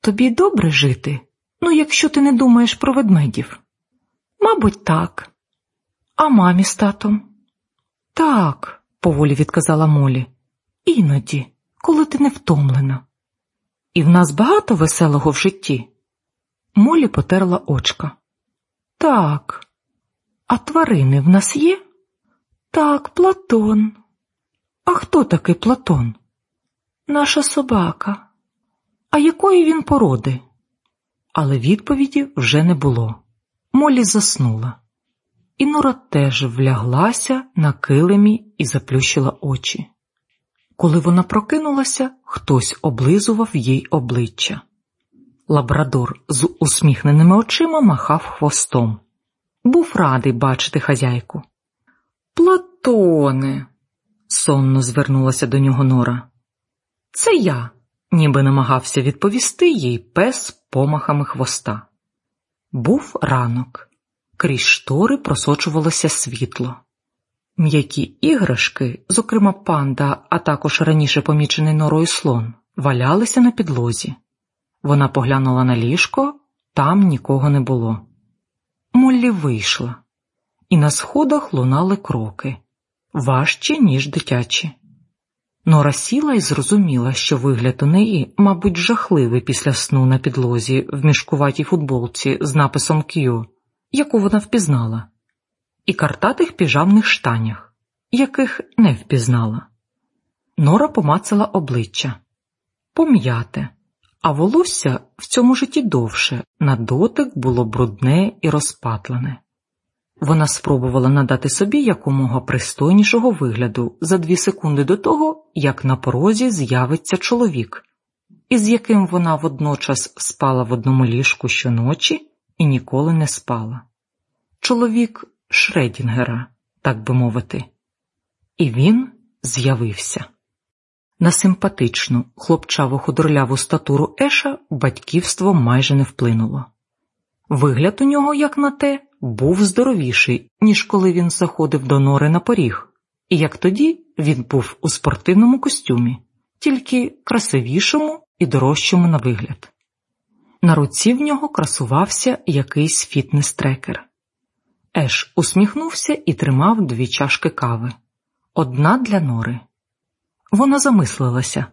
Тобі добре жити? Ну, якщо ти не думаєш про ведмедів? Мабуть, так. А мамі з татом? Так, поволі відказала Молі. Іноді, коли ти не втомлена. І в нас багато веселого в житті. Молі потерла очка. Так, а тварини в нас є? Так, Платон. А хто такий Платон? Наша собака. А якої він породи? Але відповіді вже не було. Молі заснула. І Нора теж вляглася на килимі і заплющила очі. Коли вона прокинулася, хтось облизував їй обличчя. Лабрадор з усміхненими очима махав хвостом. Був радий бачити хазяйку. Платоне, сонно звернулася до нього Нора. Це я, ніби намагався відповісти їй пес помахами хвоста. Був ранок, крізь штори просочувалося світло. М'які іграшки, зокрема панда, а також раніше помічений норою слон, валялися на підлозі. Вона поглянула на ліжко, там нікого не було. Моллі вийшла, і на сходах лунали кроки важчі, ніж дитячі. Нора сіла і зрозуміла, що вигляд у неї, мабуть, жахливий після сну на підлозі в мішкуватій футболці з написом Q, яку вона впізнала, і картатих піжамних штанях, яких не впізнала. Нора помацала обличчя пом'яте, а волосся в цьому житті довше, на дотик було брудне і розпатлене. Вона спробувала надати собі якомога пристойнішого вигляду за дві секунди до того, як на порозі з'явиться чоловік, із яким вона водночас спала в одному ліжку щоночі і ніколи не спала. Чоловік Шредінгера, так би мовити, і він з'явився. На симпатичну, хлопчаву худорляву статуру Еша батьківство майже не вплинуло. Вигляд у нього, як на те, був здоровіший, ніж коли він заходив до нори на поріг, і як тоді він був у спортивному костюмі, тільки красивішому і дорожчому на вигляд. На руці в нього красувався якийсь фітнес-трекер. Еш усміхнувся і тримав дві чашки кави одна для нори. Вона замислилася,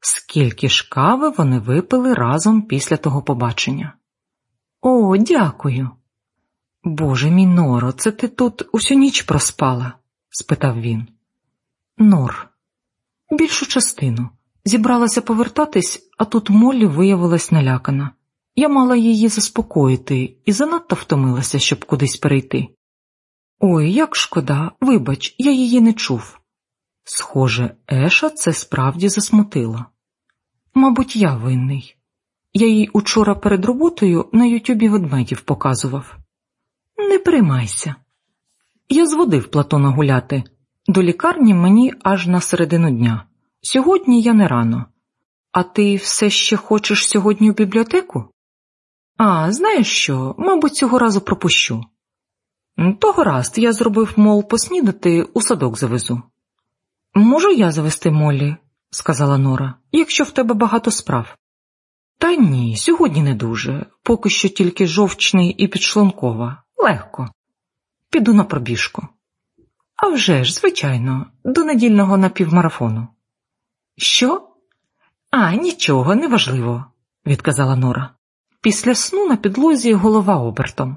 скільки ж кави вони випили разом після того побачення. О, дякую. Боже мій Норо, це ти тут усю ніч проспала? спитав він. Нор, більшу частину. Зібралася повертатись, а тут Моллі виявилась налякана. Я мала її заспокоїти і занадто втомилася, щоб кудись перейти. Ой, як шкода, вибач, я її не чув. Схоже, Еша це справді засмутило. Мабуть, я винний. Я їй учора перед роботою на Ютюбі ведмедів показував. Не переймайся. Я зводив Платона гуляти. До лікарні мені аж на середину дня. Сьогодні я не рано. А ти все ще хочеш сьогодні у бібліотеку? А, знаєш що, мабуть, цього разу пропущу. Того раз я зробив, мол, поснідати, у садок завезу. Можу я завести Моллі, сказала Нора, якщо в тебе багато справ. Та ні, сьогодні не дуже, поки що тільки жовчний і підшлункова. Легко. Піду на пробіжку. «А вже ж, звичайно, до недільного напівмарафону. Що? А, нічого, неважливо, відказала Нора. Після сну на підлозі голова обертом.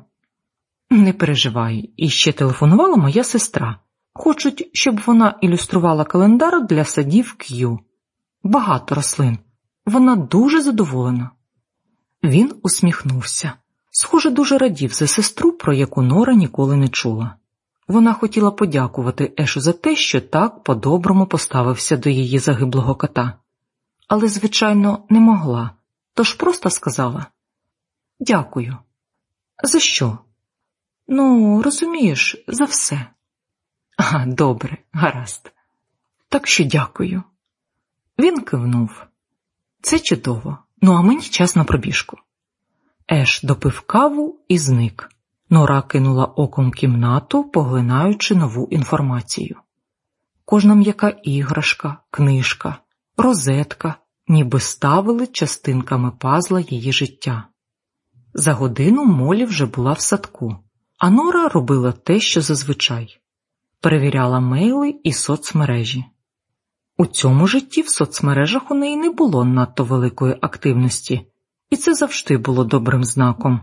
Не переживай, і ще телефонувала моя сестра. Хочуть, щоб вона ілюструвала календар для садів К'ю. Багато рослин. Вона дуже задоволена. Він усміхнувся. Схоже, дуже радів за сестру, про яку Нора ніколи не чула. Вона хотіла подякувати Ешу за те, що так по-доброму поставився до її загиблого кота, але, звичайно, не могла, тож просто сказала Дякую. За що? Ну, розумієш, за все. А, добре, гаразд. Так що дякую. Він кивнув. Це чудово, ну а мені час на пробіжку. Еш допив каву і зник. Нора кинула оком кімнату, поглинаючи нову інформацію. Кожна м'яка іграшка, книжка, розетка, ніби ставили частинками пазла її життя. За годину Молі вже була в садку, а Нора робила те, що зазвичай перевіряла мейли і соцмережі. У цьому житті в соцмережах у неї не було надто великої активності, і це завжди було добрим знаком,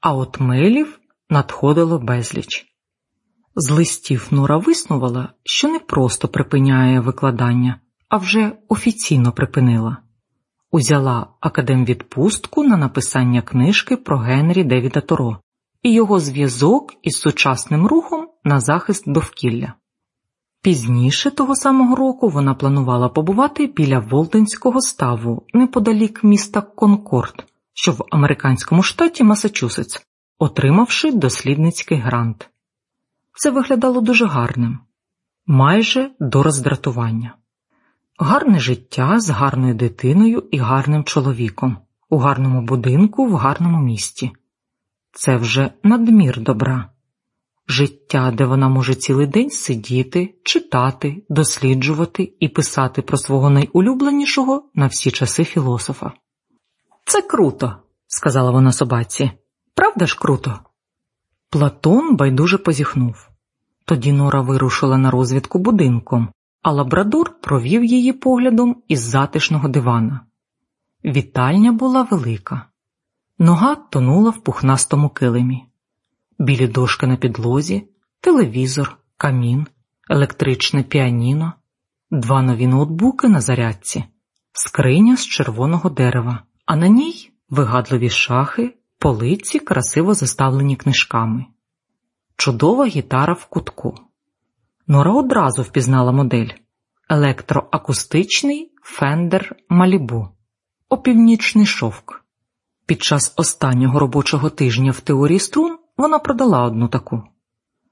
а от мейлів надходило безліч. З листів Нора виснувала, що не просто припиняє викладання, а вже офіційно припинила. Узяла академвідпустку на написання книжки про Генрі Девіда Торо і його зв'язок із сучасним рухом на захист довкілля. Пізніше того самого року вона планувала побувати біля Волденського ставу неподалік міста Конкорд, що в американському штаті Масачусетс, отримавши дослідницький грант. Це виглядало дуже гарним, майже до роздратування. Гарне життя з гарною дитиною і гарним чоловіком, у гарному будинку в гарному місті. Це вже надмір добра, життя, де вона може цілий день сидіти, читати, досліджувати і писати про свого найулюбленішого на всі часи філософа. Це круто, сказала вона собаці. Правда ж круто? Платон байдуже позіхнув. Тоді Нора вирушила на розвідку будинком, а лабрадор провів її поглядом із затишного дивана. Вітальня була велика, нога тонула в пухнастому килимі, білі дошки на підлозі, телевізор, камін, електричне піаніно, два нові ноутбуки на зарядці, скриня з червоного дерева, а на ній вигадливі шахи, полиці красиво заставлені книжками, чудова гітара в кутку. Нора одразу впізнала модель електроакустичний Fender Malibu, опівнічний шовк. Під час останнього робочого тижня в теорії струн вона продала одну таку.